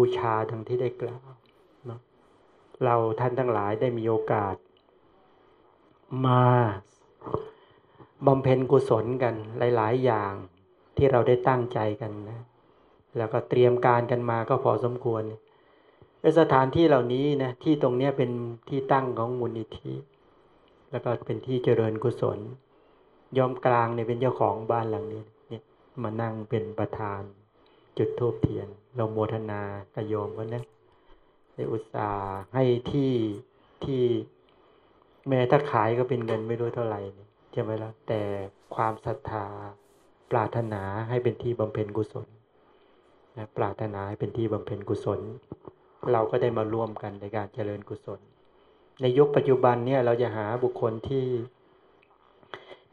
บูชาทั้งที่ได้กล่าวเนาะเราท่านทั้งหลายได้มีโอกาส มาบำเพ็ญกุศลกันหลาย ๆ อย่างที่เราได้ตั้งใจกันนะ แล้วก็เตรียมการกันมาก็พอสมควรสถานที่เหล่านี้นะที่ตรงนี้เป็นที่ตั้งของมูลนิธิ แล้วก็เป็นที่เจริญกุศล ยอมกลางเนี่ยเป็นเจ้าของบ้านหลังนี้เนี่ยมานั่งเป็นประธาน จุดทูบเทียนเราโมทนากระโยมก็นะได้อุตส่าห์ให้ที่ที่แม้ถ้าขายก็เป็นเงินไม่รู้เท่าไหร่ใช่ไหมล่ะแต่ความศรัทธาปรารถนาให้เป็นที่บำเพ็ญกุศลนะปรารถนาให้เป็นที่บำเพ็ญกุศล เราก็ได้มาร่วมกันในการเจริญกุศล ในยุคปัจจุบันเนี่ยเราจะหาบุคคลที่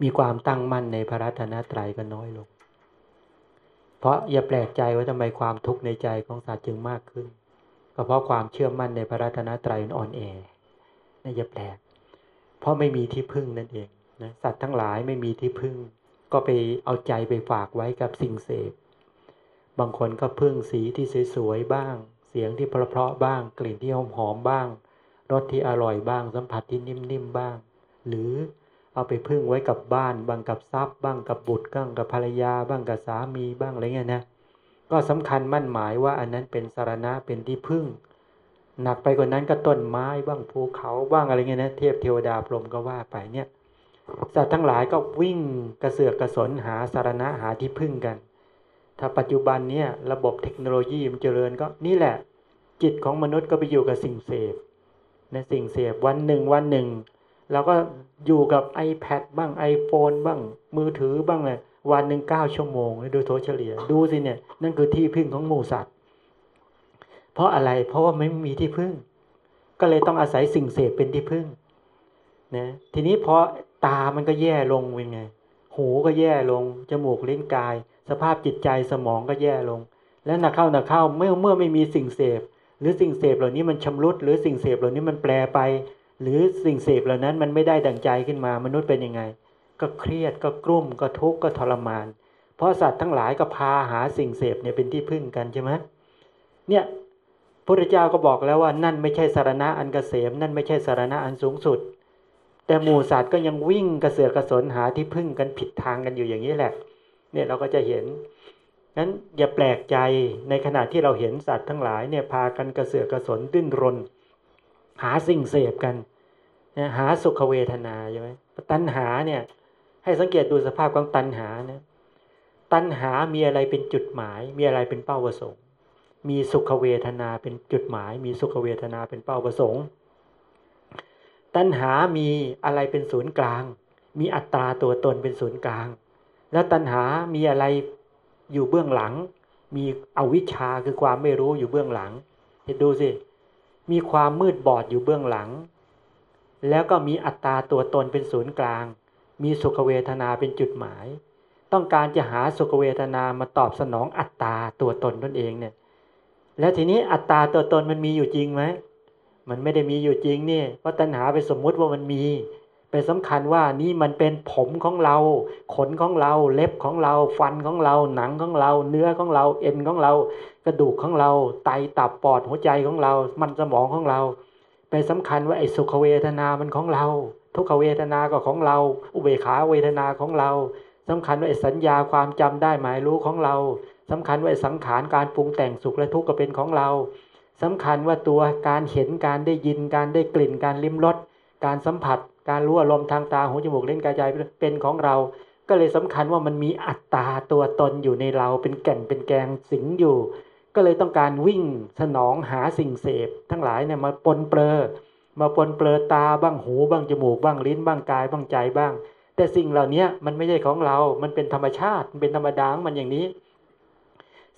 มีความตั้งมั่นในพระรัตนตรัยก็น้อยลง เพราะอย่าแปลกใจว่าทำไมความทุกข์ในใจของสัตว์จึงมากขึ้น ก็เพราะความเชื่อมั่นในพระรัตนตรัยอ่อนแอนี่อย่าแปลก เพราะไม่มีที่พึ่งนั่นเองนะสัตว์ทั้งหลายไม่มีที่พึ่ง ก็ไปเอาใจไปฝากไว้กับสิ่งเสพ บางคนก็พึ่งสีที่สวยๆบ้าง เสียงที่เพราะๆบ้าง กลิ่นที่หอมๆบ้าง รสที่อร่อยบ้าง สัมผัสที่นิ่มๆบ้าง หรือ เอาไปพึ่งไว้กับบ้าน บ้างกับทรัพย์ บ้างกับบุตรบ้างกับภรรยา บ้างกับสามีบ้างอะไรเงี้ยนะก็สำคัญมั่นหมายว่าอันนั้นเป็นสารณะเป็นที่พึ่ง หนักไปกว่านั้นก็ต้นไม้บ้างภูเขาบ้างอะไรเงี้ยนะเทพเทวดาพรหมก็ว่าไปเนี่ยสัตว์ทั้งหลายก็วิ่งกระเสือกกระสนหาสารณะหาที่พึ่งกัน ถ้าปัจจุบันเนี่ยระบบเทคโนโลยีมันเจริญก็นี่แหละ จิตของมนุษย์ก็ไปอยู่กับสิ่งเสพในสิ่งเสพวันหนึ่งวันหนึ่ง เราก็อยู่กับ iPad บ้าง iPhone บ้างมือถือบ้างเลยวันหนึ่งเก้าชั่วโมงดูโทเฉลี่ย ดูสิเนี่ย นั่นคือที่พึ่งของหมูสัตว์ เพราะอะไรเพราะว่าไม่มีที่พึ่ง ก็เลยต้องอาศัยสิ่งเสพเป็นที่พึ่งนะทีนี้พอตามันก็แย่ลงเป็นไง หูก็แย่ลง จมูกลิ้นกาย สภาพจิตใจสมองก็แย่ลง แล้วนักเข้านักเข้าเมื่อเมื่อไม่มีสิ่งเสพ หรือสิ่งเสพเหล่านี้มันชำรุด หรือสิ่งเสพเหล่านี้มันแปลไป หรือสิ่งเสพเหล่านั้นมันไม่ได้ดังใจขึ้นมามนุษย์เป็นยังไง ก็เครียดก็กลุ้มก็ทุกข์ก็ทรมาน เพราะสัตว์ทั้งหลายก็พาหาสิ่งเสพเนี่ยเป็นที่พึ่งกันใช่ไหมเนี่ยพระเจ้าก็บอกแล้วว่านั่นไม่ใช่สารณะอันกเกษม นั่นไม่ใช่สารณะอันสูงสุด แต่หมูสัตว์ก็ยังวิ่งกระเสือกกระสนหาที่พึ่งกันผิดทางกันอยู่อย่างนี้แหละ เนี่ยเราก็จะเห็นนั้นอย่าแปลกใจในขณะที่เราเห็นสัตว์ทั้งหลายเนี่ยพากันกระเสือกกระสนดิ้นรน หาสิ่งเสพกันหาสุขเวทนาใช่ไหมตัณหาเนี่ย ให้สังเกตดูสภาพของตัณหาเนี่ยตัณหามีอะไรเป็นจุดหมาย มีอะไรเป็นเป้าประสงค์ มีสุขเวทนาเป็นจุดหมาย มีสุขเวทนาเป็นเป้าประสงค์ ตัณหามีอะไรเป็นศูนย์กลาง มีอัตตาตัวตนเป็นศูนย์กลาง แล้วตัณหามีอะไรอยู่เบื้องหลัง มีอวิชชาคือความไม่รู้อยู่เบื้องหลังเห็นดูสิ มีความมืดบอดอยู่เบื้องหลัง แล้วก็มีอัตตาตัวตนเป็นศูนย์กลาง มีสุขเวทนาเป็นจุดหมาย ต้องการจะหาสุขเวทนามาตอบสนองอัตตาตัวตนตนเองเนี่ย แล้วทีนี้อัตตาตัวตนมันมีอยู่จริงไหมมันไม่ได้มีอยู่จริงนี่เพราะตัณหาไปสมมุติว่ามันมี เป็นสำคัญว่านี่มันเป็นผมของเรา ขนของเรา เล็บของเรา ฟันของเรา หนังของเรา เนื้อของเรา เอ็นของเรา กระดูกของเรา ไตตับปอดหัวใจของเรา มันสมองของเราเป็นสำคัญว่าไอ้สุขเวทนามันของเรา ทุกขเวทนาก็ของเรา อุเบขาเวทนาของเราสำคัญว่าไอ้สัญญาความจำได้หมายรู้ของเราสำคัญว่าไอ้สังขารการปรุงแต่งสุขและทุกข์ก็เป็นของเราสำคัญว่าตัวการเห็นการได้ยินการได้กลิ่นการลิ้มรสการสัมผัส การรู้อารมณ์ทางตาหูจมูกเล่นกายใจเป็นของเรา ก็เลยสำคัญว่ามันมีอัตตาตัวตนอยู่ในเราเป็นแก่นเป็นแกงสิงอยู่ ก็เลยต้องการวิ่งสนองหาสิ่งเสพ ทั้งหลายเนี่ยมาปนเปลอมาปนเปลือตาบ้างหูบ้างจมูกบ้างลิ้นบ้างกายบ้างใจบ้าง แต่สิ่งเหล่านี้มันไม่ใช่ของเรา มันเป็นธรรมชาติมันเป็นธรรมดาของมันอย่างนี้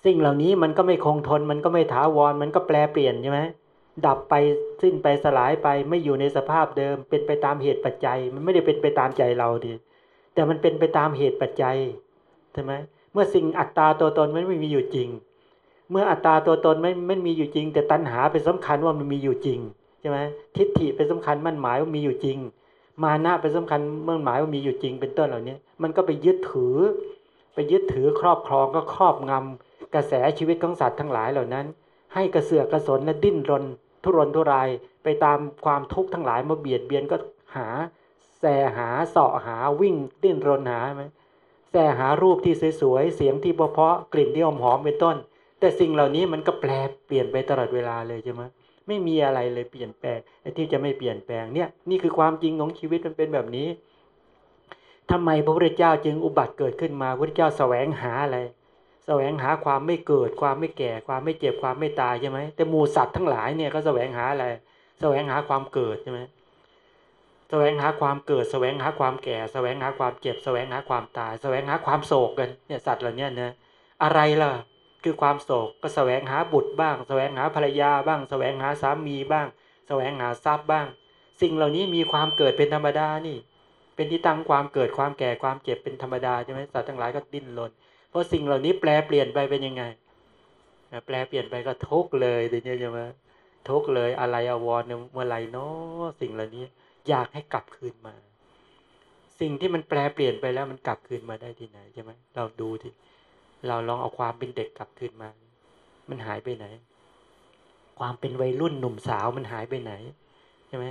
สิ่งเหล่านี้มันก็ไม่คงทนมันก็ไม่ถาวรมันก็แปลเปลี่ยนใช่ไหม ดับไปสิ้นไปสลายไปไม่อยู่ในสภาพเดิม เป็นไปตามเหตุปัจจัย มันไม่ได้เป็นไปตามใจเราดิแต่มันเป็นไปตามเหตุปัจจัยใช่ไหมเมื่อสิ่งอัตตาตัวตนมันไม่มีอยู่จริง เมื่ออัตตาตัวตนไม่ไม่มีอยู่จริง แต่ตัณหาเป็นสำคัญว่ามันมีอยู่จริงใช่ไหมทิฏฐิเป็นสำคัญมั่นหมายว่ามีอยู่จริง มานะเป็นสำคัญมั่นหมายว่ามีอยู่จริง เป็นต้นเหล่านี้มันก็ไปยึดถือ ไปยึดถือครอบครองก็ครอบงำกระแสชีวิตของสัตว์ทั้งหลายเหล่านั้น ให้กระเสือกกระสนและดิ้นรน ทุรนทุรายไปตามความทุกข์ทั้งหลายมาเบียดเบียนก็หาแสหาเสาะหาวิ่งดิ้นรนหาไหมแสหารูปที่สวยๆเสียงที่เพาะกลิ่นที่หอมหอมเป็นต้น แต่สิ่งเหล่านี้มันก็แปลเปลี่ยนไปตลอดเวลาเลยใช่ไหมไม่มีอะไรเลยเปลี่ยนแปลงที่จะไม่เปลี่ยนแปลงเนี่ยนี่คือความจริงของชีวิตมันเป็นแบบนี้ทำไมพระพุทธเจ้าจึงอุบัติเกิดขึ้นมาพระพุทธเจ้าแสวงหาอะไร แสวงหาความไม่เกิด ความไม่แก่ ความไม่เจ็บ ความไม่ตายใช่ไหมแต่หมูสัตว์ทั้งหลายเนี่ยก็แสวงหาอะไร แสวงหาความเกิดใช่ไหมแสวงหาความเกิด แสวงหาความแก่ แสวงหาความเจ็บ แสวงหาความตาย แสวงหาความโศกกัน เนี่ยสัตว์เหล่านี้นะอะไรล่ะ คือความโศก ก็แสวงหาบุตรบ้าง แสวงหาภรรยาบ้าง แสวงหาสามีบ้าง แสวงหาทรัพย์บ้าง สิ่งเหล่านี้มีความเกิดเป็นธรรมดานี่ เป็นที่ตั้งความเกิด ความแก่ ความเจ็บ เป็นธรรมดาใช่ไหมสัตว์ทั้งหลายก็ดิ้นรน เพราะสิ่งเหล่านี้แปลเปลี่ยนไปเป็นยังไง แปลเปลี่ยนไปก็ทุกเลยเดี๋ยวนี้ใช่ไหมทุกเลยอะไรอววรเมื่อไรเนาะสิ่งเหล่านี้ อยากให้กลับคืนมา สิ่งที่มันแปลเปลี่ยนไปแล้วมันกลับคืนมาได้ที่ไหนใช่ไหมเราดูที่เราลองเอาความเป็นเด็กกลับคืนมา มันหายไปไหน ความเป็นวัยรุ่นหนุ่มสาวมันหายไปไหนใช่ไหม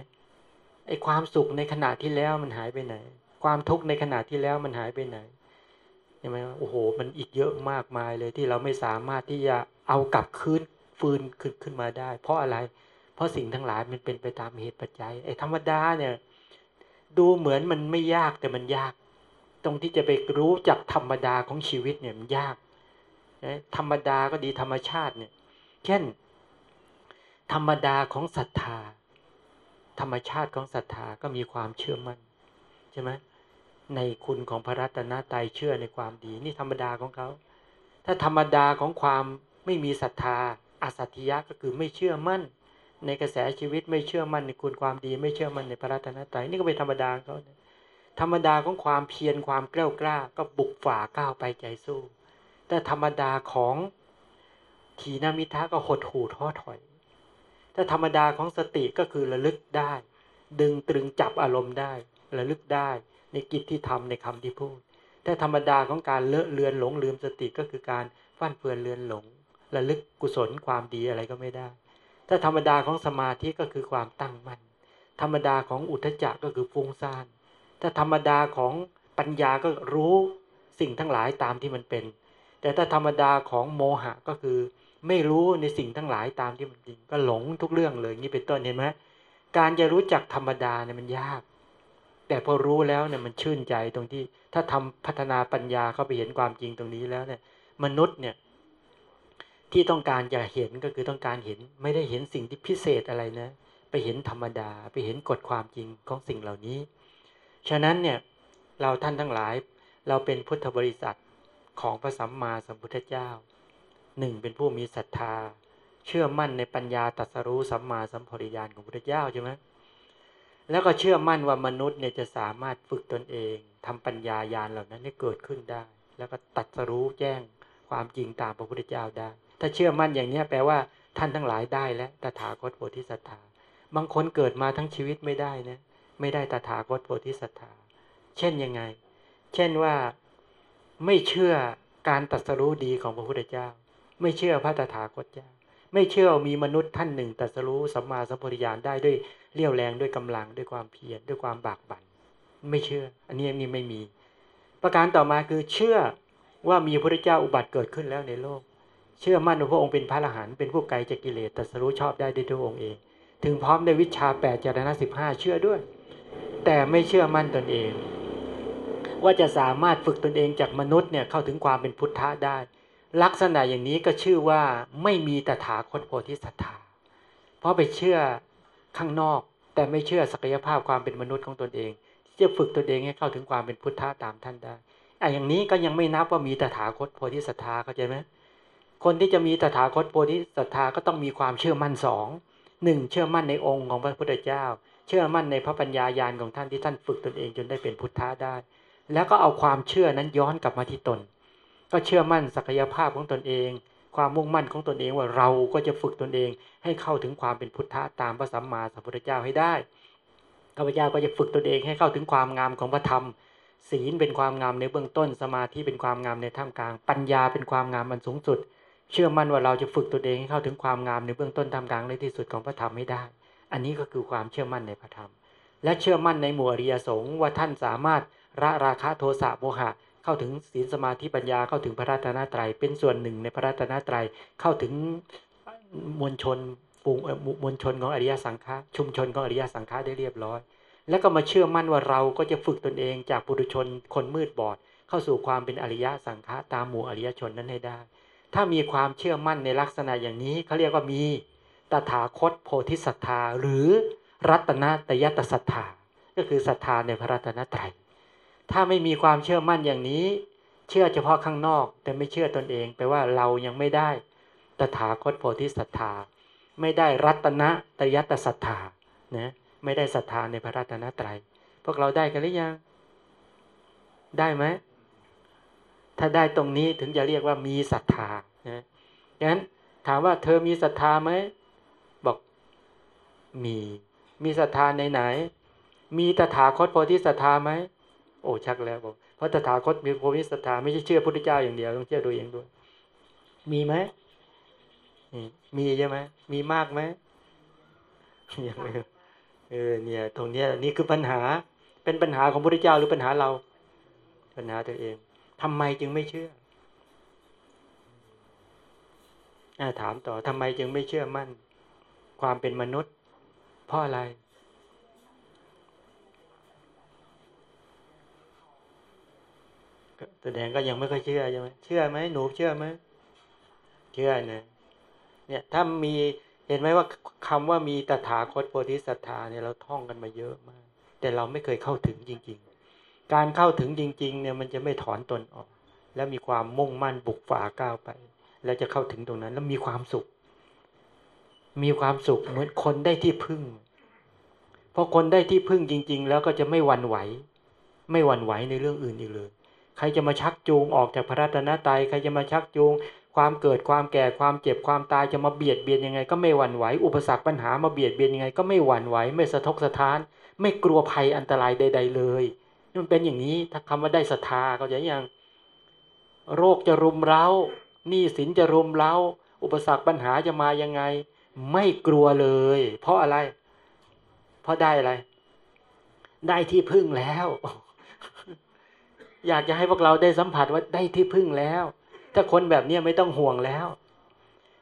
ไอความสุขในขณะที่แล้วมันหายไปไหน ความทุกข์ในขณะที่แล้วมันหายไปไหน ใช่ไหมโอ้โห มันอีกเยอะมากมายเลยที่เราไม่สามารถที่จะเอากลับคืนฟืนขึ้นขึ้นมาได้ เพราะอะไร เพราะสิ่งทั้งหลายมันเป็นไปตามเหตุปัจจัยไอ้ธรรมดาเนี่ย ดูเหมือนมันไม่ยากแต่มันยาก ตรงที่จะไปรู้จักธรรมดาของชีวิตเนี่ยมันยากธรรมดาก็ดีธรรมชาติเนี่ยเช่น ธรรมดาของศรัทธา ธรรมชาติของศรัทธาก็มีความเชื่อมั่นใช่ไหม ในคุณของพระรัตนตรัยเชื่อในความดี นี่ธรรมดาของเขา ถ้าธรรมดาของความไม่มีศรัทธาอสัตยะก็คือไม่เชื่อมั่น ในกระแสชีวิตไม่เชื่อมั่นในคุณความดี ไม่เชื่อมั่นในพระรัตนตรัยนี่ก็เป็นธรรมดาเขาธรรมดาของความเพียรความกล้ากล้า ก็บุกฝ่าก้าวไปใจสู้ แต่ธรรมดาของทีนามิทะก็หดหู่ท้อถอยถ้าธรรมดาของสติก็คือระลึกได้ ดึงตรึงจับอารมณ์ได้ ระลึกได้ ในกิจที่ทำในคำที่พูด แต่ธรรมดาของการเลอะเลือนหลงลืมสติก็คือการฟั่นเฟือนเลือนหลงระลึกกุศลความดีอะไรก็ไม่ได้ ถ้าธรรมดาของสมาธิก็คือความตั้งมัน่น ธรรมดาของอุทจักก็คือฟุ้งซ่าน ถ้าธรรมดาของปัญญาก็รู้สิ่งทั้งหลายตามที่มันเป็น แต่ถ้าธรรมดาของโมหะก็คือ ไม่รู้ในสิ่งทั้งหลายตามที่มันจริง ก็หลงทุกเรื่องเลยนี่เป็นต้นเห็นไหมการจะรู้จักธรรมดาเนี่ยมันยาก แต่พอรู้แล้วเนี่ยมันชื่นใจตรงที่ ถ้าทำพัฒนาปัญญาเข้าไปเห็นความจริงตรงนี้แล้วเนี่ย มนุษย์เนี่ย ที่ต้องการจะเห็นก็คือต้องการเห็น ไม่ได้เห็นสิ่งที่พิเศษอะไรนะ ไปเห็นธรรมดา ไปเห็นกฎความจริงของสิ่งเหล่านี้ ฉะนั้นเนี่ยเราท่านทั้งหลาย เราเป็นพุทธบริษัทของพระสัมมาสัมพุทธเจ้าหนึ่งเป็นผู้มีศรัทธา เชื่อมั่นในปัญญาตรัสรู้สัมมาสัมพริยานของพุทธเจ้าใช่ไหม แล้วก็เชื่อมั่นว่ามนุษย์เนี่ยจะสามารถฝึกตนเองทำปัญญายานเหล่านั้นให้เกิดขึ้นได้ แล้วก็ตัดสรู้แจ้งความจริงตามพระพุทธเจ้าได้ ถ้าเชื่อมั่นอย่างนี้แปลว่าท่านทั้งหลายได้แล้วตถาคตโพธิสัตว์บางคนเกิดมาทั้งชีวิตไม่ได้นะไม่ได้ตถาคตโพธิสัตว์เช่นยังไง เช่นว่าไม่เชื่อการตัดสรู้ดีของพระพุทธเจ้า ไม่เชื่อพระตถาคตเจ้า ไม่เชื่อมีมนุษย์ท่านหนึ่งตัดสรู้สัมมาสัมปวิญาณได้ด้วย เลี้ยวแรงด้วยกำลังด้วยความเพียรด้วยความบากบัน่นไม่เชื่อ อันนี้นี่ไม่มี ประการต่อมาคือเชื่อว่ามีพระเจ้าอุบัติเกิดขึ้นแล้วในโลก เชื่อมั่นว่าพระองค์เป็นพระอรหันต์เป็นผู้ไกลจากกิเลสแต่สรู้ชอบได้ด้วยตัวองค์เอง ถึงพร้อมในวิชาแปดจารณะสิบห้าเชื่อด้วย แต่ไม่เชื่อมั่นตนเอง ว่าจะสามารถฝึกตนเองจากมนุษย์เนี่ยเข้าถึงความเป็นพุทธะได้ ลักษณะอย่างนี้ก็ชื่อว่าไม่มีตถาคตโพธิสัตธาเพราะไปเชื่อ ข้างนอก แต่ไม่เชื่อศักยภาพความเป็นมนุษย์ของตนเองที่จะฝึกตนเองให้เข้าถึงความเป็นพุทธะตามท่านได้ไอ้อย่างนี้ก็ยังไม่นับว่ามีตถาคตโพธิสัตธาเข้าใจไหมคนที่จะมีตถาคตโพธิศรัทธาก็ต้องมีความเชื่อมั่นสองหนึ่งเชื่อมั่นในองค์ของพระพุทธเจ้า เชื่อมั่นในพระปัญญายาณของท่านที่ท่านฝึกตนเองจนได้เป็นพุทธะได้ แล้วก็เอาความเชื่อนั้นย้อนกลับมาที่ตน ก็เชื่อมั่นศักยภาพของตนเอง ความมุ่งมั่นของตนเองว่าเราก็จะฝึกตนเองให้เข้าถึงความเป็นพุทธะตามพระสัมมาสัมพุทธเจ้าให้ได้ข้าพเจ้าก็จะฝึกตนเองให้เข้าถึงความงามของพระธรรม ศีลเป็นความงามในเบื้องต้น สมาธิเป็นความงามในท่ามกลาง ปัญญาเป็นความงามมันสูงสุด เชื่อมั่นว่าเราจะฝึกตัวเองให้เข้าถึงความงามในเบื้องต้นทำกลางในที่สุดของพระธรรมให้ได้ อันนี้ก็คือความเชื่อมั่นในพระธรรม และเชื่อมั่นในหมู่อริยสงฆ์ว่าท่านสามารถละราคะโทสะโมหะ เข้าถึงศีลสมาธิปัญญาเข้าถึงพระรัตนตรัย เป็นส่วนหนึ่งในพระรัตนตรัยเข้าถึงมวลชนฝูงมวลชนของอริยสังฆะชุมชนของอริยสังฆะได้เรียบร้อย แล้วก็มาเชื่อมั่นว่าเราก็จะฝึกตนเองจากปุถุชนคนมืดบอด เข้าสู่ความเป็นอริยสังฆะตามหมู่อริยชนนั้นให้ได้ ถ้ามีความเชื่อมั่นในลักษณะอย่างนี้เขาเรียกว่ามีตถาคตโพธิศรัทธาหรือรัตนตยตศรัทธาก็คือศรัทธาในพระรัตนตรัย ถ้าไม่มีความเชื่อมั่นอย่างนี้ เชื่อเฉพาะข้างนอก แต่ไม่เชื่อตนเองแปลว่าเรายังไม่ได้ตถาคตโพธิศรัทธา ไม่ได้รัตนะตยตศรัทธานะไม่ได้ศรัทธาในพระรัตนตรัย พวกเราได้กันหรือยัง ได้ไหมถ้าได้ตรงนี้ถึงจะเรียกว่ามีศรัทธานะงั้นถามว่าเธอมีศรัทธาไหมบอกมี มีศรัทธาในไหน มีตถาคตโพธิศรัทธาไหม โอ้ชักแล้วบอกเพราะตถาคตมีโพธิศรัทธาไม่ใช่เชื่อพระพุทธเจ้าอย่างเดียวต้องเชื่อตัวเองด้วย มีไหมมีใช่ไหมมีมากไหมยังไม่เออเนี่ย ตรงเนี้ยนี่คือปัญหา เป็นปัญหาของพระพุทธเจ้าหรือปัญหาเรา ปัญหาตัวเองทำไมจึงไม่เชื่ออถามต่อทำไมจึงไม่เชื่อมั่น ความเป็นมนุษย์ เพราะอะไร แสดงก็ยังไม่ค่อยเชื่อใช่ไหมเชื่อไหมหนูเชื่อไหมเชื่อนะเนี่ยถ้ามีเห็นไหมว่าคำว่ามีตถาคตโพธิสัตธาเนี่ยเราท่องกันมาเยอะมาก แต่เราไม่เคยเข้าถึงจริง ๆ การเข้าถึงจริง ๆ เนี่ยมันจะไม่ถอนตนออก แล้วมีความมุ่งมั่นบุกฝ่าก้าวไป แล้วจะเข้าถึงตรงนั้น แล้วมีความสุข มีความสุขเหมือนคนได้ที่พึ่งเพราะคนได้ที่พึ่งจริง ๆ แล้วก็จะไม่หวั่นไหว ไม่หวั่นไหวในเรื่องอื่นอีกเลย ใครจะมาชักจูงออกจากพระรัตนตรัยใครจะมาชักจูง ความเกิดความแก่ความเจ็บความตายจะมาเบียดเบียนยังไง ก็ไม่หวั่นไหวอุปสรรคปัญหามาเบียดเบียนยังไง ก็ไม่หวั่นไหวไม่สะทกสะท้าน ไม่กลัวภัยอันตรายใด ๆ เลยมันเป็นอย่างนี้ถ้าคำว่าได้ศรัทธาเขาจะยังโรคจะรุมเร้าหนี้สินจะรุมเร้า อุปสรรคปัญหาจะมายังไง ไม่กลัวเลย เพราะอะไร เพราะได้อะไร ได้ที่พึ่งแล้ว อยากจะให้พวกเราได้สัมผัสว่าได้ที่พึ่งแล้ว ถ้าคนแบบนี้ไม่ต้องห่วงแล้ว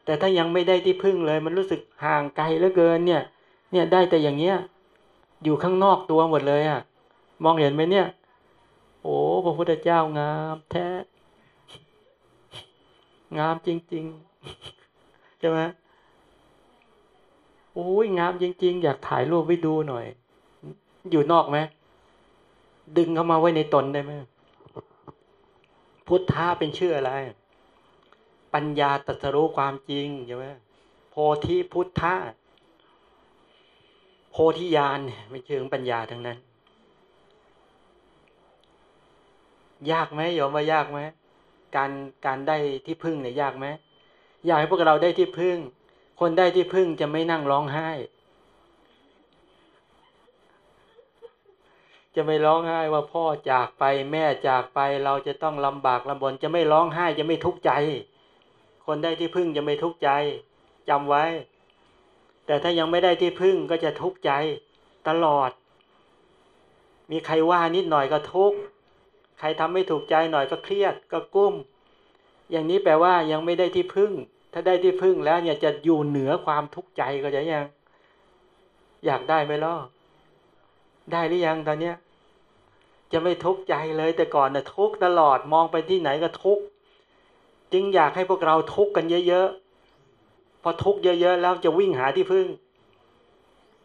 แต่ถ้ายังไม่ได้ที่พึ่งเลย มันรู้สึกห่างไกลเหลือเกินเนี่ย เนี่ยได้แต่อย่างเนี้ยอยู่ข้างนอกตัวหมดเลยอะ่ะ มองเห็นไหมเนี่ย โอ้พระพุทธเจ้างามแท้ งามจริงๆใช่ไหมโอ้ยงามจริง ๆ อยากถ่ายรูปไว้ดูหน่อย อยู่นอกไหมดึงเข้ามาไว้ในตนได้ไหม พุทธะเป็นชื่ออะไร ปัญญาตรัสรู้ความจริงใช่ไหมโพธิพุทธะโพธิญาณไม่เชิงปัญญาทั้งนั้น ยากไหมยอมว่ายากไหมการการได้ที่พึ่งเนี่ยยากไหมอยากให้พวกเราได้ที่พึ่ง คนได้ที่พึ่งจะไม่นั่งร้องไห้ จะไม่ร้องไห้ว่าพ่อจากไปแม่จากไปเราจะต้องลำบากลำบนจะไม่ร้องไห้จะไม่ทุกข์ใจ คนได้ที่พึ่งจะไม่ทุกข์ใจจำไว้ แต่ถ้ายังไม่ได้ที่พึ่งก็จะทุกข์ใจ ตลอด มีใครว่านิดหน่อยก็ทุกข์ใครทำไม่ถูกใจหน่อยก็เครียดก็กุ้ม อย่างนี้แปลว่ายังไม่ได้ที่พึ่ง ถ้าได้ที่พึ่งแล้วเนี่ยจะอยู่เหนือความทุกข์ใจก็จะยัง อยากได้ไหมล่ะได้หรือยังตอนเนี้ย จะไม่ทุกข์ใจเลยแต่ก่อนนะ่ะทุกข์ตลอดมองไปที่ไหนก็ทุกข์จึงอยากให้พวกเราทุกข์กันเยอะๆพอทุกข์เยอะๆแล้วจะวิ่งหาที่พึ่ง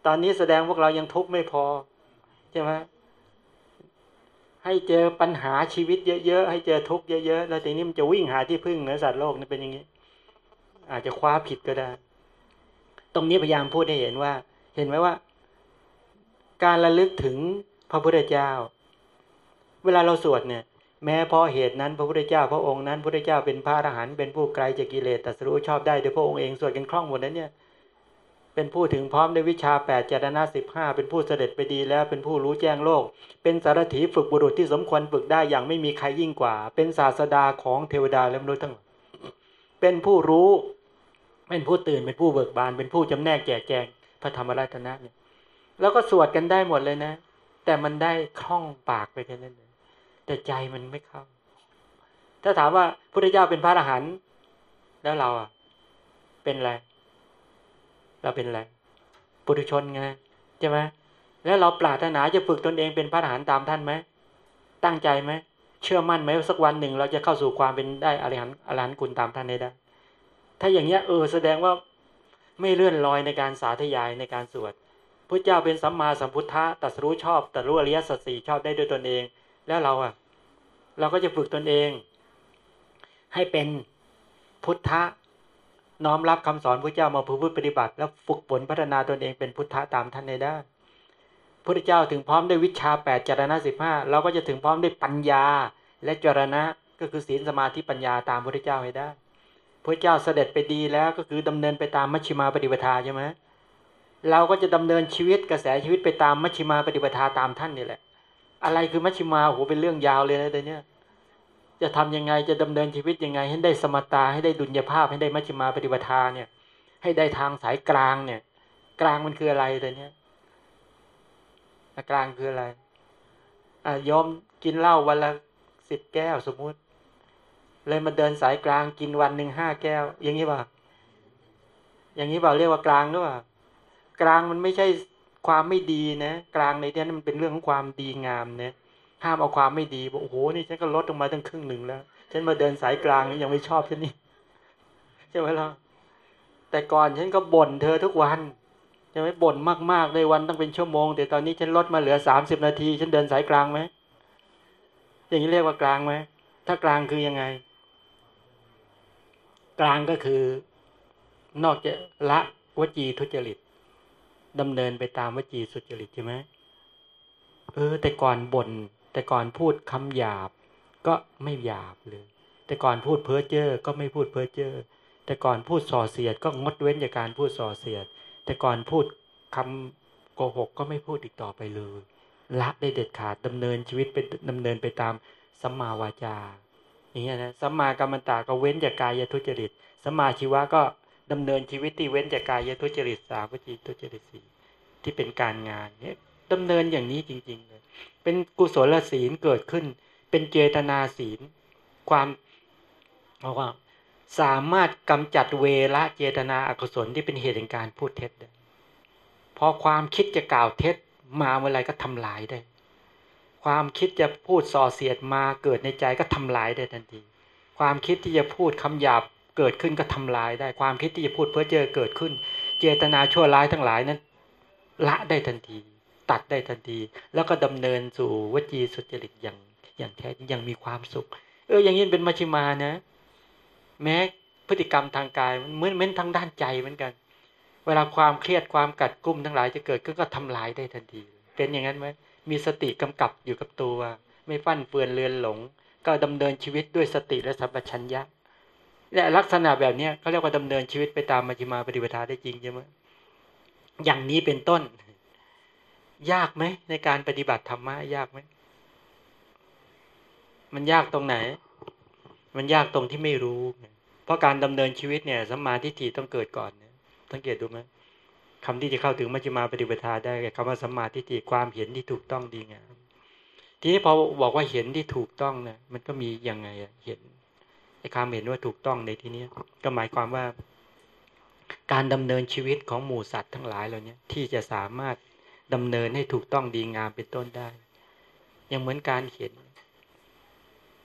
ตอนนี้แสดงพวกเรายังทุกข์ไม่พอใช่ไหมให้เจอปัญหาชีวิตเยอะๆให้เจอทุกข์เยอะๆแล้วทีนี้มันจะวิ่งหาที่พึ่งเหนือสัตว์โลกนี่เป็นอย่างนี้ อาจจะคว้าผิดก็ได้ ตรงนี้พยายามพูดให้เห็นว่า เห็นไหมว่า การระลึกถึงพระพุทธเจ้า เวลาเราสวดเนี่ย แม้เพราะเหตุนั้นพระพุทธเจ้าพระองค์นั้นพระพุทธเจ้าเป็นพระอรหันต์เป็นผู้ไกลจากกิเลสตัสรู้ชอบได้โดยพระองค์เองสวดกันคล่องหมดนั้นเนี่ยเป็นผู้ถึงพร้อมในวิชาแปดจารณะสิบห้าเป็นผู้เสด็จไปดีแล้ว เป็นผู้รู้แจ้งโลก เป็นสารถีฝึกบุรุษที่สมควรฝึกได้อย่างไม่มีใครยิ่งกว่า เป็นศาสดาของเทวดาและมนุษย์ทั้ง เป็นผู้รู้ เป็นผู้ตื่น เป็นผู้เบิกบาน เป็นผู้จำแนกแจกแจงพระธรรมราชนะเนี่ย แล้วก็สวดกันได้หมดเลยนะ แต่มันได้คล่องปากไปแค่นั้นเลย แต่ใจมันไม่เข้า ถ้าถามว่าพุทธเจ้าเป็นพระอรหันต์แล้วเราอะ เป็นอะไร เราเป็นอะไรปุถุชนไงใช่ไหมแล้วเราปรารถนาจะฝึกตนเองเป็นพระอรหันต์ตามท่านไหมตั้งใจไหมเชื่อมั่นไหมว่าสักวันหนึ่ง เราจะเข้าสู่ความเป็นได้อรหันต์อรหันต์กุลตามท่านได้ ถ้าอย่างเงี้ยเออแสดงว่าไม่เลื่อนลอยในการสาธยายในการสวดพระเจ้าเป็นสัมมาสัมพุทธะตัสรู้ชอบตัสรู้อริยสัจสี่ชอบได้ด้วยตนเอง แล้วเราอะ เราก็จะฝึกตนเอง ให้เป็นพุทธะน้อมรับคำสอนพระเจ้ามาพูดปฏิบัติ แล้วฝึกฝนพัฒนาตนเองเป็นพุทธะตามท่านในได้พระเจ้าถึงพร้อมด้วยวิชาแปดจารณะสิบห้าเราก็จะถึงพร้อมด้วยปัญญา และจารณะก็คือศีลสมาธิปัญญาตามพระเจ้าให้ได้พระเจ้าเสด็จไปดีแล้วก็คือดำเนินไปตามมัชฌิมาปฏิปทาใช่ไหมเราก็จะดำเนินชีวิตกระแสชีวิตไปตามมัชฌิมาปฏิปทาตามท่านนี่แหละ อะไรคือมัชฌิมาโหเป็นเรื่องยาวเลยนะแต่เนี้ยจะทำยังไงจะดำเนินชีวิตยังไง ให้ได้สมตาให้ได้ดุลยภาพให้ได้มัชฌิมาปฏิปทาเนี่ย ให้ได้ทางสายกลางเนี่ย กลางมันคืออะไรแต่เนี้ยกลางคืออะไรอะยอมกินเหล้าวันละสิบแก้วสมมุติ เลยมาเดินสายกลางกินวันหนึ่งห้าแก้ว อย่างนี้ป่ะอย่างนี้ป่ะเรียกว่ากลางหรือเปล่ากลางมันไม่ใช่ ความไม่ดีนะ กลางในที่นั้นมันเป็นเรื่องของความดีงามเนี่ยห้ามเอาความไม่ดีบอกโอ้โหนี่ฉันก็ลดลงมาตั้งครึ่งหนึ่งแล้วฉันมาเดินสายกลางยังไม่ชอบฉันนี่ใช่ไหมล่ะแต่ก่อนฉันก็บ่นเธอทุกวันจะไม่บ่นมากๆเลยวันต้องเป็นชั่วโมงแต่ตอนนี้ฉันลดมาเหลือสามสิบนาที ฉันเดินสายกลางไหมอย่างนี้เรียกว่ากลางไหมถ้ากลางคือยังไง กลางก็คือนอกจากละวจีทุจริต ดำเนินไปตามวจีสุจริตใช่ไหมเออ แต่ก่อนบน่นแต่ก่อนพูดคำหยาบ ก็ไม่หยาบเลย แต่ก่อนพูดเพ้อเจ้อก็ไม่พูดเพ้อเจ้อแต่ก่อนพูดส่อเสียดก็งดเว้นจากการพูดส่อเสียด แต่ก่อนพูดคำโกหกก็ไม่พูดอีกต่อไปเลยละได้เด็ดขาดดำเนินชีวิตเป็นดำเนินไปตามสัมมาวาจาอย่างเงี้ยนะสัมมากรรมตาก็เว้นจากกายทุจริตสัมมาชีวะก็ ดำเนินชีวิตที่เว้นจากกายทุจริตสามวิจีทุจริตสี่ที่เป็นการงานเนี่ยดำเนินอย่างนี้จริง ๆ เลย เป็นกุศลศีลเกิดขึ้น เป็นเจตนาศีล ความเอาว่าสามารถกำจัดเวละเจตนาอกุศลที่เป็นเหตุแห่งการพูดเท็จได้พอความคิดจะกล่าวเท็จมาเมื่อไรก็ทำลายได้ ความคิดจะพูดส่อเสียดมาเกิดในใจก็ทำลายได้ทันที ความคิดที่จะพูดคำหยาบ เกิดขึ้นก็ทำลายได้ความคิดที่จะพูดเพื่อเจอเกิดขึ้น เจตนาชั่วร้ายทั้งหลายนั้น ละได้ทันที ตัดได้ทันที แล้วก็ดำเนินสู่วจีสุจริตอย่างอย่างแท้ยังมีความสุข เออ อย่างนี้เป็นมัชฌิมานะ แม้พฤติกรรมทางกายมันเหมือนเม้นทางด้านใจเหมือนกัน เวลาความเครียดความกัดกุ้มทั้งหลายจะเกิดขึ้นก็ทำลายได้ทันที เป็นอย่างนั้นไหมมีสติกำกับอยู่กับตัว ไม่ฟั่นเฟือนเลือนหลง ก็ดำเนินชีวิตด้วยสติและสัมปชัญญะ และลักษณะแบบนี้เขาเรียกว่าดำเนินชีวิตไปตามมัชฌิมาปฏิปทาได้จริงใช่ไหมอย่างนี้เป็นต้น ยากไหมในการปฏิบัติธรรมะยากไหมมันยากตรงไหน มันยากตรงที่ไม่รู้ เพราะการดำเนินชีวิตเนี่ยสัมมาทิฏฐิต้องเกิดก่อนสังเกตดูไหมคำที่จะเข้าถึงมัชฌิมาปฏิปทาได้คำว่าสัมมาทิฏฐิความเห็นที่ถูกต้องดีงามทีนี้พอบอกว่าเห็นที่ถูกต้องเนี่ยมันก็มียังไงเห็น ไอ้คำเห็นว่าถูกต้องในที่นี้ก็หมายความว่า การดำเนินชีวิตของหมู่สัตว์ทั้งหลายเหล่านี้ที่จะสามารถดำเนินให้ถูกต้องดีงามเป็นต้นได้ ยังเหมือนการเห็น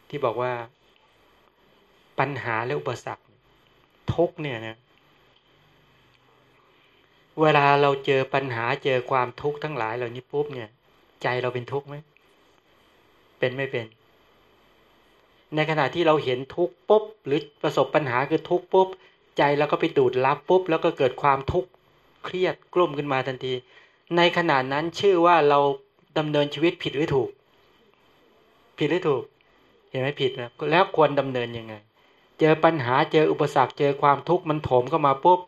ที่บอกว่าปัญหาและอุปสรรคทุกเนี่ยนะเวลาเราเจอปัญหาเจอความทุกข์ทั้งหลายเหล่านี้ปุ๊บเนี่ย ใจเราเป็นทุกข์ไหมเป็นไม่เป็น ในขณะที่เราเห็นทุกปุ๊บ หรือประสบปัญหาคือทุกปุ๊บ ใจเราก็ไปดูดรับปุ๊บ แล้วก็เกิดความทุกข์เครียดกลุ่มขึ้นมาทันที ในขณะนั้นชื่อว่าเราดำเนินชีวิตผิดหรือถูก ผิดหรือถูก เห็นไหมผิดนะแล้วควรดำเนินยังไง เจอปัญหาเจออุปสรรคเจอความทุกข์มันโถมเข้ามาปุ๊บ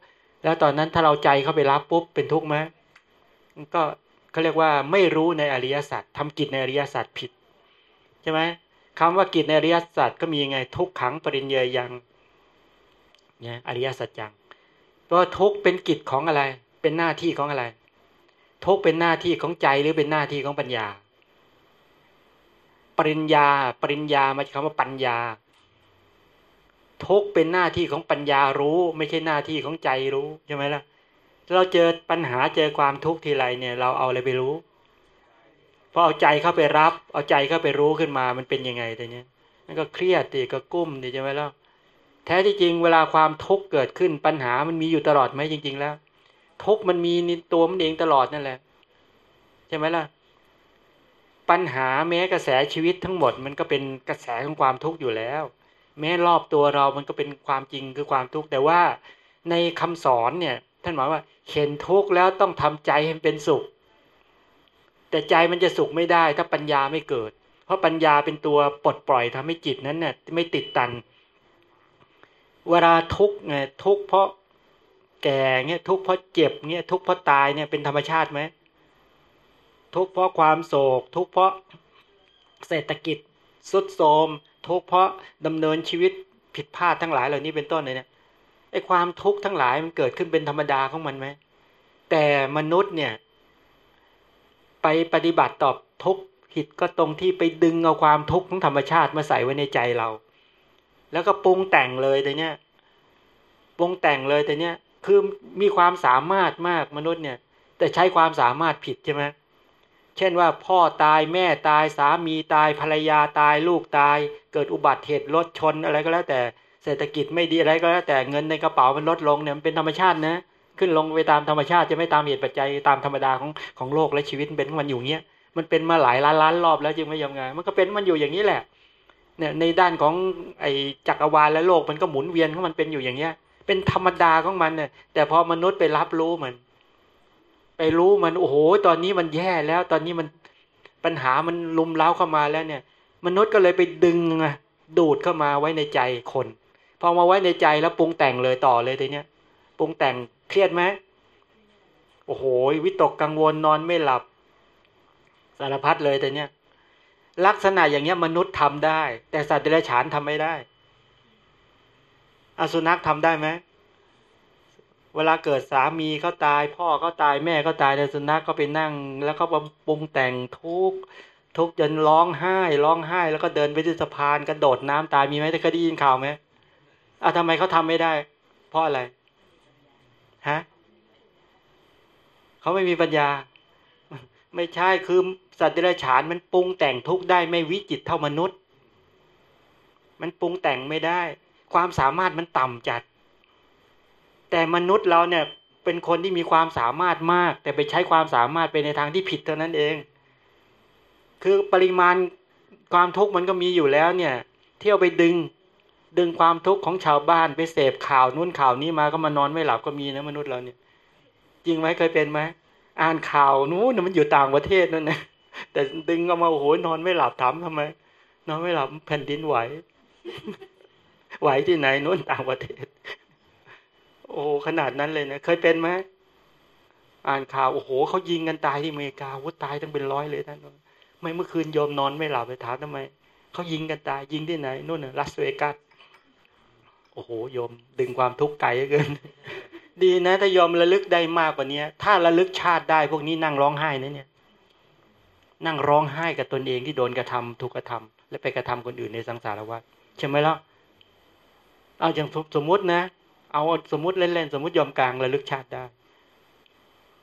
แล้วตอนนั้นถ้าเราใจเข้าไปรับปุ๊บเป็นทุกข์ไหมก็เขาเรียกว่าไม่รู้ในอริยสัจทำกิจในอริยสัจผิดใช่ไหม คำว่ากิจในอริยสัจก็มีไง ทุกขังปริญเยยังเนี่ยอริยสัจจังเพราะทุกเป็นกิจของอะไร เป็นหน้าที่ของอะไร ทุกเป็นหน้าที่ของใจหรือเป็นหน้าที่ของปัญญา ปริญญา ปริญญามาจากคำว่าปัญญา ทุกเป็นหน้าที่ของปัญญารู้ ไม่ใช่หน้าที่ของใจรู้ใช่ไหมล่ะเราเจอปัญหาเจอความทุกข์ทีไรเนี่ย เราเอาอะไรไปรู้ พอเอาใจเข้าไปรับ เอาใจเข้าไปรู้ขึ้นมา มันเป็นยังไงแต่เนี้ยนั่นก็เครียดตีก็กุ้มดีใช่ไหมล่ะแท้ที่จริงเวลาความทุกข์เกิดขึ้นปัญหามันมีอยู่ตลอดไหมจริง ๆ แล้ว ทุกข์มันมีในตัวมันเองตลอดนั่นแหละใช่ไหมล่ะปัญหาแม้กระแสชีวิตทั้งหมด มันก็เป็นกระแสของความทุกข์อยู่แล้ว แม้รอบตัวเรามันก็เป็นความจริงคือความทุกข์แต่ว่าในคำสอนเนี่ยท่านหมายว่าเห็นทุกข์แล้วต้องทำใจให้เป็นสุข แต่ใจมันจะสุขไม่ได้ถ้าปัญญาไม่เกิด เพราะปัญญาเป็นตัวปลดปล่อยทำให้จิตนั้นเนี่ยไม่ติดตัน เวลาทุกไงทุกเพราะแก่เงี้ยทุกเพราะเจ็บเงี้ยทุกเพราะตายเนี่ยเป็นธรรมชาติไหมทุกเพราะความโศก ทุกเพราะเศรษฐกิจสุดโทมทุกเพราะดำเนินชีวิตผิดพลาดทั้งหลายเหล่านี้เป็นต้นเลยเนี่ยไอ้ความทุกข์ทั้งหลายมันเกิดขึ้นเป็นธรรมดาของมันไหมแต่มนุษย์เนี่ย ไปปฏิบัติตอบทุกข์ผิดก็ตรงที่ไปดึงเอาความทุกข์ของธรรมชาติมาใส่ไว้ในใจเรา แล้วก็ปรุงแต่งเลยแต่เนี้ยปรุงแต่งเลยแต่เนี้ยคือมีความสามารถมากมนุษย์เนี่ย แต่ใช้ความสามารถผิดใช่ไหมเช่นว่าพ่อตายแม่ตายสามีตายภรรยาตายลูกตาย เกิดอุบัติเหตุรถชนอะไรก็แล้วแต่เศรษฐกิจไม่ดีอะไรก็แล้วแต่เงินในกระเป๋ามันลดลงเนี่ยมันเป็นธรรมชาตินะ ขึ้นลงไปตามธรรมชาติจะไม่ตามเหตุปัจจัยตามธรรมดาของของโลกและชีวิตเป็นมันอยู่เงี้ยมันเป็นมาหลายล้านล้านรอบแล้วจึงไม่ยอมงานมันก็เป็นมันอยู่อย่างนี้แหละเนี่ยในด้านของไอ้จักรวาลและโลกมันก็หมุนเวียนของมันเป็นอยู่อย่างเงี้ย เป็นธรรมดาของมันเนี่ยแต่พอมนุษย์ไปรับรู้มัน ไปรู้มันโอ้โหตอนนี้มันแย่แล้ว ตอนนี้มันปัญหามันลุมเล้าเข้ามาแล้วเนี่ย มนุษย์ก็เลยไปดึงดูดเข้ามาไว้ในใจคน พอมาไว้ในใจแล้วปรุงแต่งเลยต่อเลยทีเนี้ยปรุงแต่ง เครียดไหมโอ้โหวิตกกังวลนอนไม่หลับ สารพัดเลยแต่เนี้ยลักษณะอย่างเงี้ยมนุษย์ทำได้ แต่สัตว์เดรัจฉานทำไม่ได้อสุนัขทำได้ไหมเวลาเกิดสามีเขาตาย พ่อเขาตายแม่เขาตายในสุนัขก็ไปนั่ง แล้วก็ปรุงแต่งทุกทุกจนร้องไห้ร้องไห้ แล้วก็เดินไปที่สะพานกระโดดน้ำตายมีไหมถ้าเคยได้ยินข่าวไหมอะทำไมเขาทำไม่ได้ เพราะอะไร ฮะเขาไม่มีปัญญา ไม่ใช่คือสัตว์เดรัจฉานมันปรุงแต่งทุกได้ไม่วิจิตเท่ามนุษย์ มันปรุงแต่งไม่ได้ ความสามารถมันต่ำจัด แต่มนุษย์เราเนี่ย เป็นคนที่มีความสามารถมาก แต่ไปใช้ความสามารถไปในทางที่ผิดเท่านั้นเอง คือปริมาณความทุกข์มันก็มีอยู่แล้วเนี่ย เที่ยวไปดึง ดึงความทุกข์ของชาวบ้านไปเสพข่าวนู้นข่าวนี้มาก็มานอนไม่หลับก็มีนะมนุษย์เราเนี่ย จริงไหมเคยเป็นไหมอ่านข่าวนู้นมันอยู่ต่างประเทศนั่นนะแต่ดึงออกมาโอ้โหนอนไม่หลับถามทำไม นอนไม่หลับแผ่นดินไหว ไหวที่ไหนนู้นต่างประเทศ โอ้ขนาดนั้นเลยนะเคยเป็นไหมอ่านข่าวโอ้โหเขายิงกันตายที่อเมริกาวุ้ตายตั้งเป็นร้อยเลยท่านไม่เมื่อคืนโยมนอนไม่หลับไปถามทำไมเขายิงกันตายยิงที่ไหนนู่นน่ะลาสเวกัส อ้โหโยม ดึงความทุกข์ไกลเกิน ดีนะถ้ายอมระลึกได้มากกว่านี้ถ้าระลึกชาติได้พวกนี้นั่งร้องไห้นะเนี่ย นั่งร้องไห้กับตนเองที่โดนกระทำถูกกระทำและไปกระทำคนอื่นในสังสารวัฏใช่ไหมล่ะเอาอย่างสมมุตินะ เอาสมมติเล่นๆสมมติยอมกลางระลึกชาติได้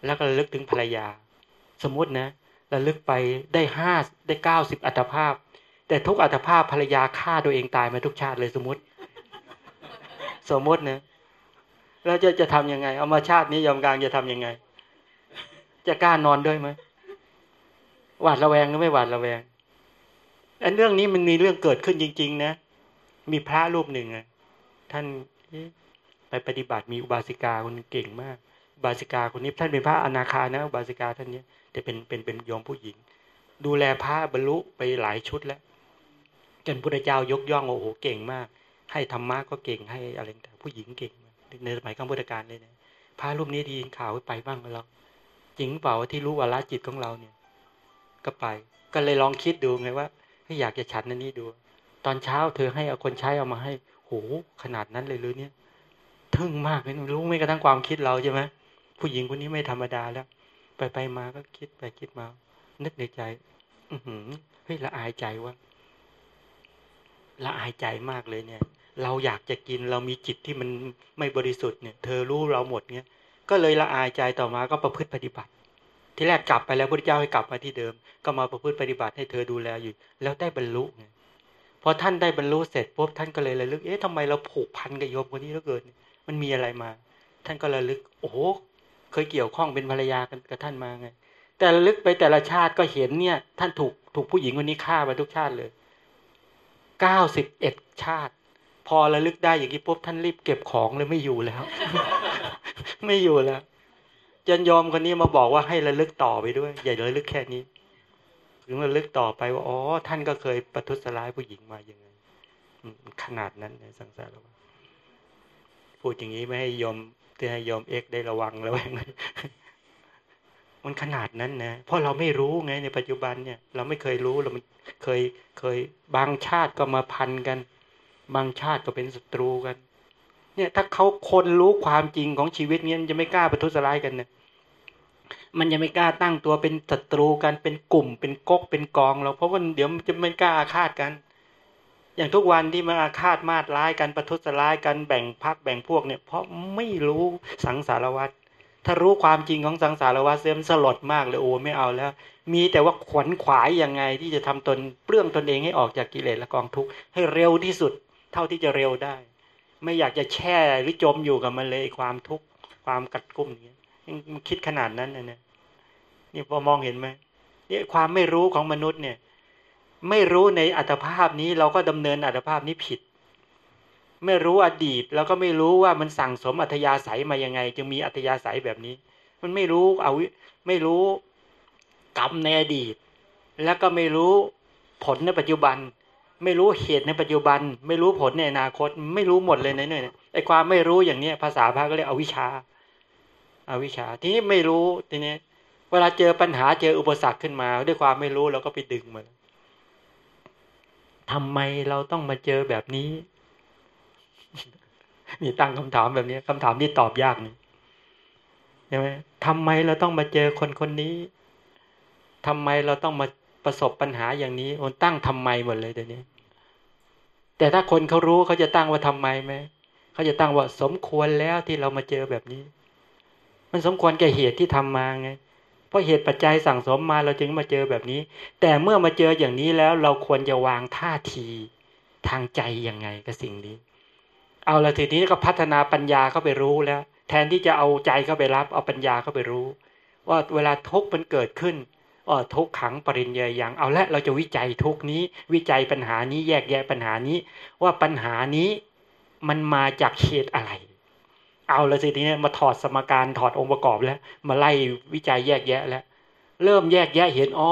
แล้วก็ระลึกถึงภรรยา สมมตินะระลึกไปได้ห้าได้เก้าสิบอัตภาพ แต่ทุกอัตภาพภรรยาฆ่าตัวเองตายมาทุกชาติเลยสมมติ สมมตินะแล้วจะจะทํำยังไง เอามาชาตินี้ยอมกลางจะทํำยังไง จะกล้านอนด้วยไหมหวาดระแวงหรือไม่หวาดระแวงอันเรื่องนี้มันมีเรื่องเกิดขึ้นจริง ๆ นะ มีพระรูปหนึ่งอะท่านไปปฏิบัติมีอุบาสิกาคนเก่งมากอุบาสิกาคนนี้ท่านเป็นพระอนาคานะอุบาสิกาท่านนี้แต่เป็นเป็นเป็นยอมผู้หญิง ดูแลพระบรรลุไปหลายชุดแล้วจนพระเจ้ายกย่องโอ้โหเก่งมาก ให้ธรรมะก็เก่งให้อะไรต่างผู้หญิงเก่ง ในสมัยข้างพุทธกาลเลยนะพระรูปนี้ดีข่าวไปบ้างแล้วจริงเปล่าที่รู้ว่าละจิตของเราเนี่ย ก็ไป ก็เลยลองคิดดูไงว่าให้อยากจะฉันนันนี้ดู ตอนเช้าเธอให้เอาคนใช้เอามาให้โหขนาดนั้นเลยหรือเนี่ยทึ่งมากเลยรู้ไม่กระทั่งความคิดเราใช่ไหมผู้หญิงคนนี้ไม่ธรรมดาแล้ว ไปไปมาก็คิดไปคิดมา นึกในใจ อือหือเฮ้ยละอายใจว่า ละอายใจมากเลยเนี่ย เราอยากจะกินเรามีจิตที่มันไม่บริสุทธิ์เนี่ย เธอรู้เราหมดเนี่ยก็เลยละอายใจต่อมาก็ประพฤติปฏิบัติ ที่แรกกลับไปแล้วพระเจ้าให้กลับมาที่เดิม ก็มาประพฤติปฏิบัติให้เธอดูแลอยู่ แล้วได้บรรลุไงพอท่านได้บรรลุเสร็จปุ๊บท่านก็เลยระลึกเอ๊ะทำไมเราผูกพันกับโยมคนนี้แล้วเกิน มันมีอะไรมา ท่านก็ระลึก โอ้โหเคยเกี่ยวข้องเป็นภรรยากันกับท่านมาไง แต่ระลึกไปแต่ละชาติก็เห็นเนี่ย ท่านถูกถูกผู้หญิงคนนี้ฆ่าไปทุกชาติเลย เก้าสิบเอ็ดชาติ พอระลึกได้อย่างนี้ปุ๊บท่านรีบเก็บของเลยไม่อยู่แล้ว ไม่อยู่แล้วจันยอมคนนี้มาบอกว่าให้ระลึกต่อไปด้วย อย่าระลึกแค่นี้ ถึงระลึกต่อไปว่า อ๋อ ท่านก็เคยประทุษร้ายผู้หญิงมาอย่างไงขนาดนั้นในสังสารวัฏพูดอย่างนี้ไม่ให้ยอมที่ให้ยอมเอ็กได้ระวังแล้วไง มันขนาดนั้นนะเพราะเราไม่รู้ไงในปัจจุบันเนี่ยเราไม่เคยรู้เรามันเคยเคยบางชาติก็มาพันกัน บางชาติก็เป็นศัตรูกัน เนี่ยถ้าเขาคนรู้ความจริงของชีวิตเนี้ยมันจะไม่กล้าประทุษร้ายกันเนี่ยมันจะไม่กล้าตั้งตัวเป็นศัตรูกันเป็นกลุ่ม เป็นก๊กเป็นกองเราเพราะว่าเดี๋ยวมันจะไม่กล้าอาฆาตกัน อย่างทุกวันที่มาอาฆาตมาดร้ายกันประทุษร้ายกันแบ่งพักแบ่งพวกเนี่ย เพราะไม่รู้สังสารวัตร ถ้ารู้ความจริงของสังสารวัฏเสียมสลดมากเลยโอ้ไม่เอาแล้ว มีแต่ว่าขวนขวายยังไงที่จะทำตนเปลื้องตนเองให้ออกจากกิเลสและกองทุกข์ให้เร็วที่สุด เท่าที่จะเร็วได้ ไม่อยากจะแช่หรือจมอยู่กับมันเลยความทุกข์ความกัดกุ้มนี้มันคิดขนาดนั้นนะเนี่ยนี่พอมองเห็นไหมนี่ความไม่รู้ของมนุษย์เนี่ย ไม่รู้ในอัตภาพนี้เราก็ดำเนินอัตภาพนี้ผิด ไม่รู้อดีต แล้วก็ไม่รู้ว่ามันสั่งสมอัธยาศัยมายังไง จึงมีอัธยาศัยแบบนี้ มันไม่รู้เอาไม่รู้กรรมในอดีต แล้วก็ไม่รู้ผลในปัจจุบัน ไม่รู้เหตุในปัจจุบัน ไม่รู้ผลในอนาคต ไม่รู้หมดเลยนเนี่ยไอความไม่รู้อย่างเนี้ยภาษาพระก็เรียกอวิชชาอาวิชชาทีนี้ไม่รู้ทีนี้ เวลาเจอปัญหาเจออุปสรรคขึ้นมา ด้วยความไม่รู้เราก็ไปดึงมันทำไมเราต้องมาเจอแบบนี้ นี่ตั้งคำถามแบบนี้คำถามที่ตอบยากนี่ใช่ไหมทำไมเราต้องมาเจอคนคนนี้ทำไมเราต้องมาประสบปัญหาอย่างนี้คนตั้งทำไมหมดเลยเดี๋ยวนี้ แต่ถ้าคนเขารู้เขาจะตั้งว่าทำไมไหมเขาจะตั้งว่าสมควรแล้วที่เรามาเจอแบบนี้ มันสมควรแก่เหตุที่ทำมาไงเพราะเหตุปัจจัยสั่งสมมาเราจึงมาเจอแบบนี้ แต่เมื่อมาเจออย่างนี้แล้วเราควรจะวางท่าทีทางใจยังไงกับสิ่งนี้ เอาละทีนี้ก็พัฒนาปัญญาเข้าไปรู้แล้ว แทนที่จะเอาใจเข้าไปรับ เอาปัญญาเข้าไปรู้ ว่าเวลาทุกข์มันเกิดขึ้นออทุกขังปริญญาอย่างเอาละเราจะวิจัยทุกนี้ วิจัยปัญหานี้แยกแยะปัญหานี้ ว่าปัญหานี้มันมาจากเหตุอะไร เอาละสิทีนี้มาถอดสมการถอดองค์ประกอบแล้ว มาไล่วิจัยแยกแยะแล้วเริ่มแยกแยะเห็นอ๋อ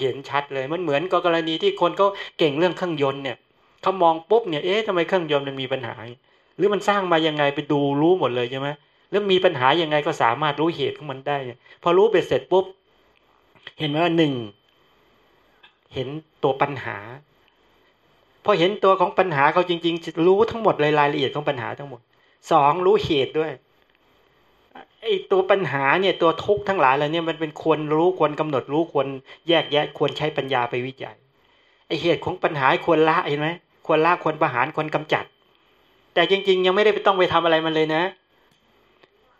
เห็นชัดเลยมันเหมือนกรณีที่คนเขาเก่งเรื่องเครื่องยนต์เนี่ย เขามองปุ๊บเนี่ยเอ๊ะทำไมเครื่องยนต์มันมีปัญหา หรือมันสร้างมายังไงไปดูรู้หมดเลยใช่ไหมแล้วมีปัญหายังไงก็สามารถรู้เหตุของมันได้ พอรู้ไปเสร็จปุ๊บ เห็นไหมว่าหนึ่งเห็นตัวปัญหา พอเห็นตัวของปัญหาเขาจริง ๆ รู้ทั้งหมดเลยรายละเอียดของปัญหาทั้งหมดสองรู้เหตุด้วยไอตัวปัญหาเนี่ยตัวทุกข์ทั้งหลายอะไรเนี่ยมันเป็นควรรู้ควรกำหนดรู้ควรแยกแยะ ควรใช้ปัญญาไปวิจัยไอเหตุของปัญหาควรละเห็นไหม ควรละควรประหารควรกำจัด แต่จริง ๆ ยังไม่ได้ไปต้องไปทำอะไรมันเลยนะ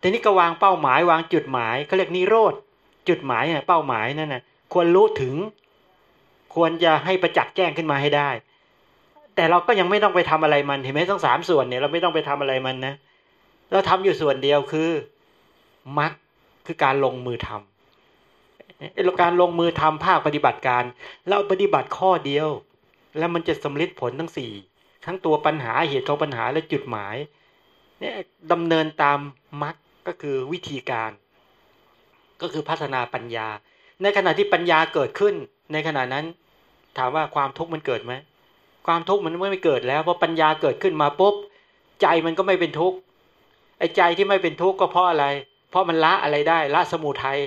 ทีนี้ก็วางเป้าหมายวางจุดหมายเขาเรียกนิโรธจุดหมายเนี่ยเป้าหมายนั่นนะควรรู้ถึง ควรจะให้ประจักษ์แจ้งขึ้นมาให้ได้ แต่เราก็ยังไม่ต้องไปทำอะไรมันเห็นไหมต้งสามส่วนเนี่ยเราไม่ต้องไปทำอะไรมันนะเราทำอยู่ส่วนเดียวคือมักคือการลงมือทำการลงมือทำภาคปฏิบัติการ เราปฏิบัติข้อเดียว แล้วมันจะสำลิดผลทั้งสี่ทั้งตัวปัญหาเหตุของปัญหาและจุดหมายเนี่ยดำเนินตามมรรคก็คือวิธีการ ก็คือพัฒนาปัญญา ในขณะที่ปัญญาเกิดขึ้น ในขณะนั้น ถามว่าความทุกข์มันเกิดไหมความทุกข์มันไม่เกิดแล้วเพราะปัญญาเกิดขึ้นมาปุ๊บใจมันก็ไม่เป็นทุกข์ไอ้ใจที่ไม่เป็นทุกข์ก็เพราะอะไร เพราะมันละอะไรได้ละสมุทัย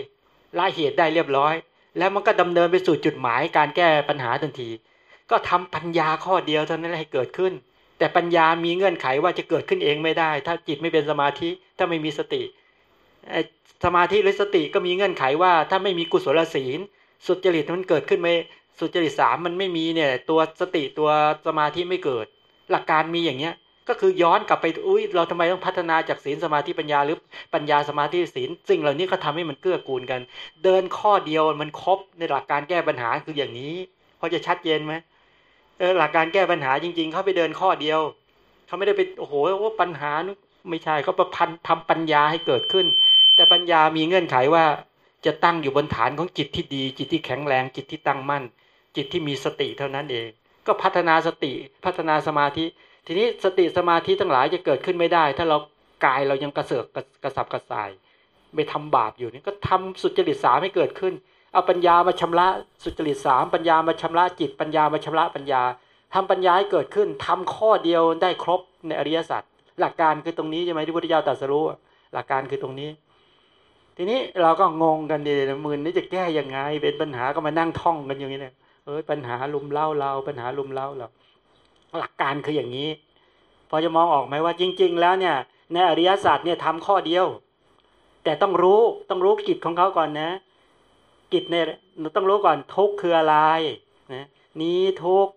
ละเหตุได้เรียบร้อย แล้วมันก็ดำเนินไปสู่จุดหมายการแก้ปัญหาทันที ก็ทำปัญญาข้อเดียวเท่านั้นให้เกิดขึ้น แต่ปัญญามีเงื่อนไขว่าจะเกิดขึ้นเองไม่ได้ ถ้าจิตไม่เป็นสมาธิถ้าไม่มีสติสมาธิหรือสติก็มีเงื่อนไขว่า ถ้าไม่มีกุศลศีล สุจริตมันเกิดขึ้นไม่สุจริตสามมันไม่มีเนี่ย ตัวสติตัวสมาธิไม่เกิด หลักการมีอย่างเนี้ยก็คือย้อนกลับไปอุ้ยเราทำไมต้องพัฒนาจากศีลสมาธิปัญญาหรือปัญญาสมาธิศีลสิ่งเหล่านี้ก็ทำให้มันเกื้อกูลกัน เดินข้อเดียวมันครบในหลักการแก้ปัญหาคืออย่างนี้พอจะชัดเจนไหม หลักการแก้ปัญหาจริง ๆ เขาไปเดินข้อเดียวเขาไม่ได้ไปโอ้โหว่าปัญหาไม่ใช่เขาประพันธ์ทำปัญญาให้เกิดขึ้น แต่ปัญญามีเงื่อนไขว่าจะตั้งอยู่บนฐานของจิตที่ดี จิตที่แข็งแรง จิตที่ตั้งมั่น จิตที่มีสติเท่านั้นเอง ก็พัฒนาสติพัฒนาสมาธิ ทีนี้สติสมาธิทั้งหลายจะเกิดขึ้นไม่ได้ ถ้าเรากายเรายังกระเสือกกระสับกระส่าย ไปทำบาปอยู่นี่ก็ทำสุจริตสามให้เกิดขึ้น เอาปัญญามาชำระสุจริตสามปัญญามาชำระจิตปัญญามาชำระปัญญาทำปัญญาให้เกิดขึ้นทำข้อเดียวได้ครบในอริยสัจหลักการคือตรงนี้ใช่ไหมที่พุทธเจ้าตรัสรู้หลักการคือตรงนี้ ทีนี้เราก็งงกันดีนะมือนี้จะแก้ยังไง เป็นปัญหาก็มานั่งท่องกันอย่างนี้เนี่ยเอ้ยปัญหาลุมเล่าเราปัญหาลุมเล่าเราหลักการคืออย่างนี้ พอจะมองออกไหมว่าจริง ๆ แล้วเนี่ย ในอริยสัจเนี่ยทำข้อเดียว แต่ต้องรู้ต้องรู้กิจของเขาก่อนนะ กิจเนี่ยเราต้องรู้ก่อนทุกคืออะไรนะนี้ทุก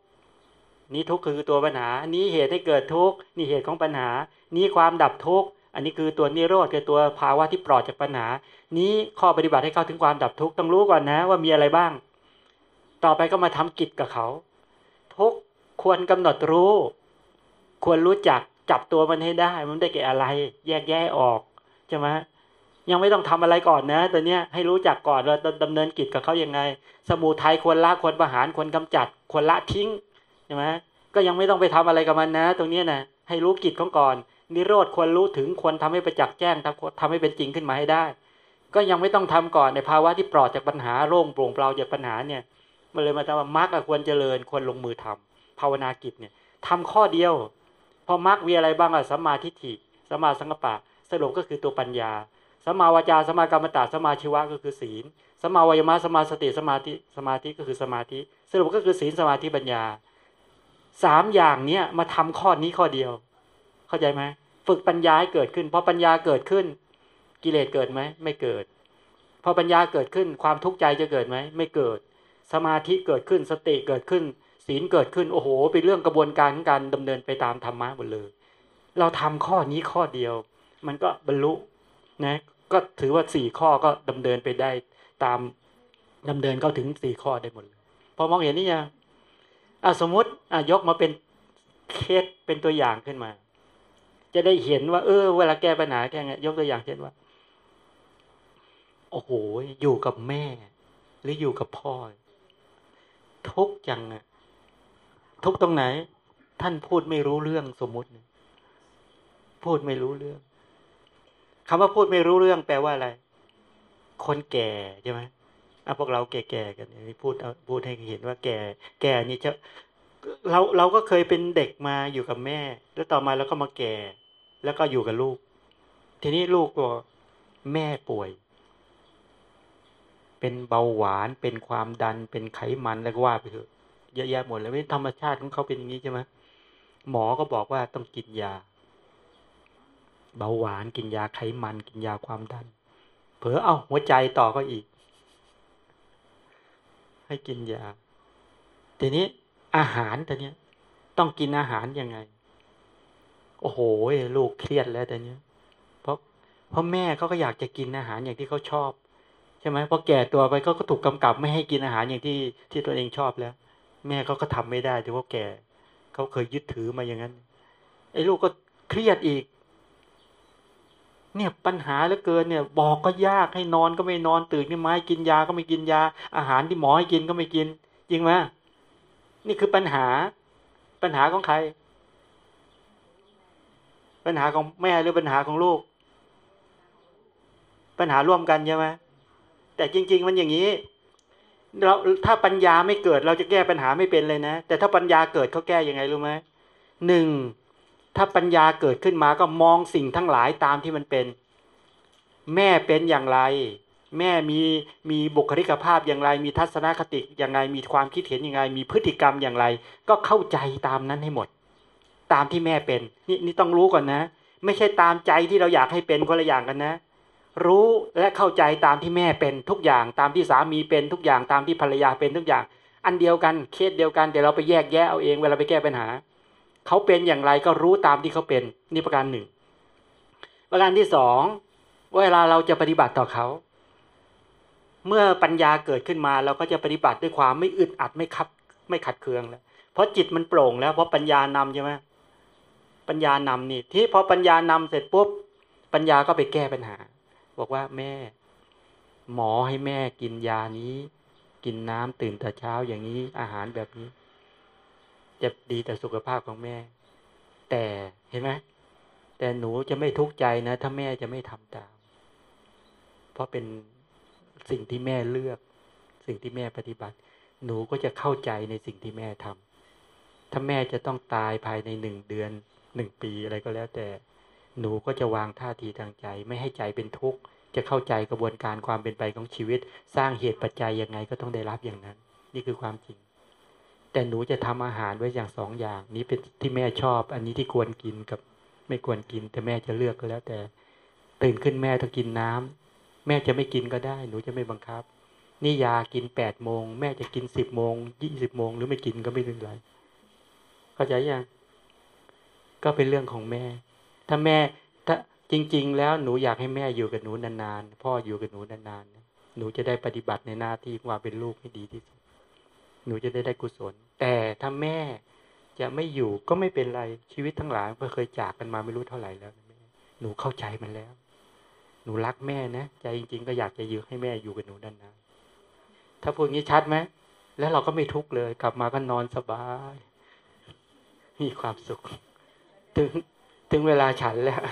นี้ทุกคือตัวปัญหา นี้เหตุให้เกิดทุกนี่เหตุของปัญหา นี้ความดับทุกอันนี้คือตัวนิโรธคือตัวภาวะที่ปลอดจากปัญหา นี้ข้อปฏิบัติให้เข้าถึงความดับทุกต้องรู้ก่อนนะ ว่ามีอะไรบ้าง ต่อไปก็มาทำกิจกับเขา ทุกควรกำหนดรู้ ควรรู้จักจับตัวมันให้ได้ มันได้แก่อะไร แยกแยะออกใช่ไหม ยังไม่ต้องทำอะไรก่อนนะตัวเนี้ยให้รู้จักก่อนว่าดำเนินกิจกับเขายังไง สมูทัยควรละควรประหารควรกำจัดควรละทิ้งใช่ไหมก็ยังไม่ต้องไปทำอะไรกับมันนะ ตรงนี้นะให้รู้กิจของก่อน นิโรธควรรู้ถึงควรทำให้ประจักษ์แจ้งทำให้เป็นจริงขึ้นมาให้ได้ ก็ยังไม่ต้องทำก่อนในภาวะที่ปลอดจากปัญหาโล่งโปร่งเปล่าจากปัญหาเนี่ยมันเลยมาทำว่ามรรคควรเจริญควรลงมือทำภาวนากิจเนี่ยทำข้อเดียว พอมรรคมีอะไรบ้างอะสัมมาทิฏฐิสัมมาสังกปะ สรุปก็คือตัวปัญญา สมาวาจาสมมากรรมตาสมาชีวะก็คือศีลสมาวายมะสมาสติสมาธิสมาธิก็คือสมาธิสรุปก็คือศีลสมาธิปัญญาสามอย่างเนี้ยมาทำข้อนี้ข้อเดียว เข้าใจไหมฝึกปัญญาให้เกิดขึ้นพอปัญญาเกิดขึ้น กิเลสเกิดไหมไม่เกิดพอปัญญาเกิดขึ้นความทุกข์ใจจะเกิดไหมไม่เกิด สมาธิเกิดขึ้นสติเกิดขึ้น ศีลเกิดขึ้นโอ้โหเป็นเรื่องกระบวนการของการดำเนินไปตามธรรมะหมดเลย เราทำข้อนี้ข้อเดียว มันก็บรรลุ นะก็ถือว่าสี่ข้อก็ดำเนินไปได้ตามดำเนินเข้าถึงสี่ข้อได้หมดเลยพอมองเห็นนี่ยังอะสมมติอะยกมาเป็นเคสเป็นตัวอย่างขึ้นมา จะได้เห็นว่า เออ เวลาแก้ปัญหาแก้ไงยกตัวอย่างเช่นว่า โอ้โห อยู่กับแม่ หรืออยู่กับพ่อ ทุกจังอะทุกตรงไหน ท่านพูดไม่รู้เรื่องสมมติ พูดไม่รู้เรื่อง คำว่าพูดไม่รู้เรื่องแปลว่าอะไร คนแก่ใช่ไหมอะพวกเราแก่ๆกันนี่พูดพูดให้เห็นว่าแก่ แก่นี่จะเราเราก็เคยเป็นเด็กมาอยู่กับแม่ แล้วต่อมาเราก็มาแก่ แล้วก็อยู่กับลูก ทีนี้ลูกก็แม่ป่วย เป็นเบาหวานเป็นความดันเป็นไขมันแล้วก็ว่าไปเถอะเยอะแยะหมดเลยไม่ธรรมชาติของเขาเป็นอย่างนี้ใช่ไหมหมอก็บอกว่าต้องกินยา เบาหวานกินยาไขมัน กินยาความดัน เผลอเอาหัวใจต่อก็อีก ให้กินยา ทีนี้อาหารตอนนี้ต้องกินอาหารยังไง โอ้โหลูกเครียดแล้วตอนนี้เพราะเพราะแม่เขาก็อยากจะกินอาหารอย่างที่เขาชอบ ใช่ไหมพอแก่ตัวไปเขาก็ถูกกำกับ ไม่ให้กินอาหารอย่างที่ที่ตัวเองชอบแล้ว แม่เขาก็ทำไม่ได้ถือว่าแก่เขาเคยยึดถือมาอย่างนั้นไอ้ลูกก็เครียดอีก เนี่ยปัญหาเหลือเกินเนี่ยบอกก็ยากให้นอนก็ไม่นอนตื่นนี่ไม้กินยาก็ไม่กินยา อาหารที่หมอให้กินก็ไม่กิน จริงไหมนี่คือปัญหา ปัญหาของใคร ปัญหาของแม่หรือปัญหาของลูก ปัญหาร่วมกันใช่ไหมแต่จริง ๆ มันอย่างนี้เราถ้าปัญญาไม่เกิดเราจะแก้ปัญหาไม่เป็นเลยนะ แต่ถ้าปัญญาเกิดเขาแก้ยังไงรู้ไหมหนึ่ง ถ้าปัญญาเกิดขึ้นมาก็มองสิ่งทั้งหลายตามที่มันเป็น แม่เป็นอย่างไร แม่มีมีบุคลิกภาพอย่างไร มีทัศนคติอย่างไรมีความคิดเห็นอย่างไร มีพฤติกรรมอย่างไร ก็เข้าใจตามนั้นให้หมด ตามที่แม่เป็นนี่นี่ต้องรู้ก่อนนะ ไม่ใช่ตามใจที่เราอยากให้เป็นคนละอย่างกันนะรู้และเข้าใจตามที่แม่เป็นทุกอย่างตามที่สามีเป็นทุกอย่างตามที่ภรรยาเป็นทุกอย่าง อันเดียวกันเคสเดียวกันแต่เราไปแยกแยะเอาเองเวลาไปแก้ปัญหา เขาเป็นอย่างไรก็รู้ตามที่เขาเป็นนี่ประการหนึ่ง ประการที่สองเวลาเราจะปฏิบัติต่อเขา เมื่อปัญญาเกิดขึ้นมาเราก็จะปฏิบัติด้วยความไม่อึดอัดไม่ขับไม่ขัดเคืองแล้วเพราะจิตมันโปร่งแล้วเพราะปัญญานำใช่ไหมปัญญานำนี่ที่พอปัญญานำเสร็จปุ๊บปัญญาก็ไปแก้ปัญหา บอกว่าแม่ หมอให้แม่กินยานี้ กินน้ำตื่นแต่เช้าอย่างนี้อาหารแบบนี้ จะดีแต่สุขภาพของแม่ แต่เห็นไหมแต่หนูจะไม่ทุกข์ใจนะ ถ้าแม่จะไม่ทำตาม เพราะเป็นสิ่งที่แม่เลือก สิ่งที่แม่ปฏิบัติ หนูก็จะเข้าใจในสิ่งที่แม่ทำถ้าแม่จะต้องตายภายในหนึ่งเดือนหนึ่งปีอะไรก็แล้ว แต่หนูก็จะวางท่าทีทางใจ ไม่ให้ใจเป็นทุกข์จะเข้าใจกระบวนการความเป็นไปของชีวิต สร้างเหตุปัจจัยยังไงก็ต้องได้รับอย่างนั้น นี่คือความจริง แต่หนูจะทำอาหารไว้อย่างสองอย่าง นี้เป็นที่แม่ชอบ อันนี้ที่ควรกินกับไม่ควรกิน แต่แม่จะเลือกก็แล้ว แต่ตื่นขึ้นแม่ต้องกินน้ำแม่จะไม่กินก็ได้ หนูจะไม่บังคับ นี่ยากินแปดโมงแม่จะกินสิบโมงยี่สิบโมงหรือไม่กินก็ไม่เป็นไรเข้าใจยังก็เป็นเรื่องของแม่ ถ้าแม่ถ้าจริง ๆ แล้วหนูอยากให้แม่อยู่กับหนูนานๆพ่ออยู่กับหนูนานๆหนูจะได้ปฏิบัติในหน้าที่ว่าเป็นลูกให้ดีที่สุด หนูจะได้ได้กุศล แต่ถ้าแม่จะไม่อยู่ก็ไม่เป็นไรชีวิตทั้งหลายก็เคยจากกันมาไม่รู้เท่าไหร่แล้วหนูเข้าใจมันแล้ว หนูรักแม่นะใจจริง ๆ ก็อยากจะยื้อให้แม่อยู่กับหนูนานๆถ้าพูดงี้ชัดไหมแล้วเราก็ไม่ทุกข์เลย กลับมาก็นอนสบาย มีความสุข ถึงถึงเวลาฉันแล้ว